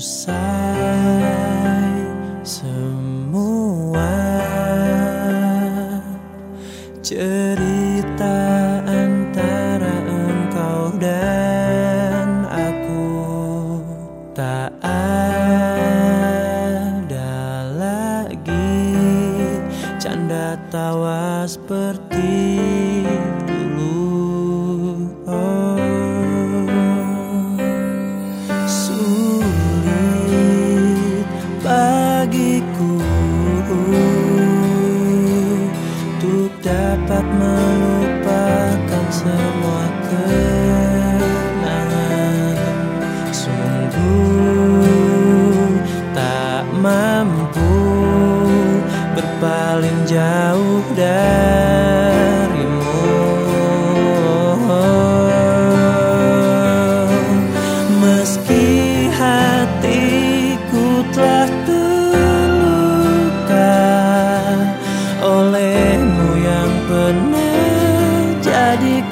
Usai semua cerita antara engkau dan aku tak ada lagi canda tawa seperti dapat melupakan semua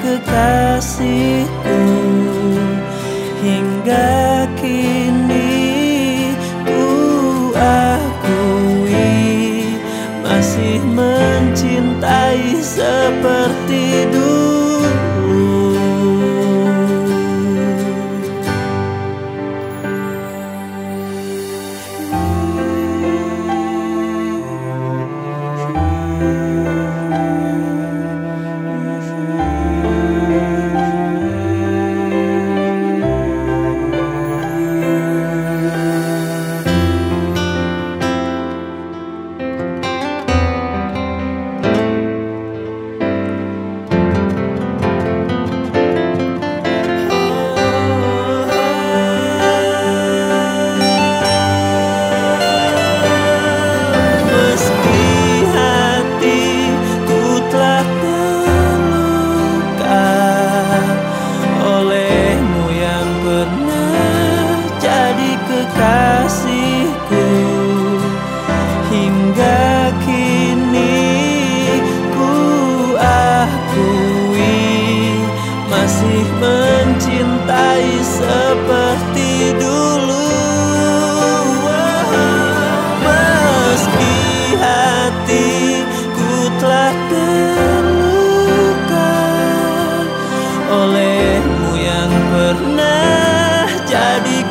kekasihku. Hingga kini ku akui Masih mencintai seperti dulu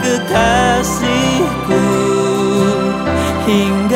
kekasihku. Hingga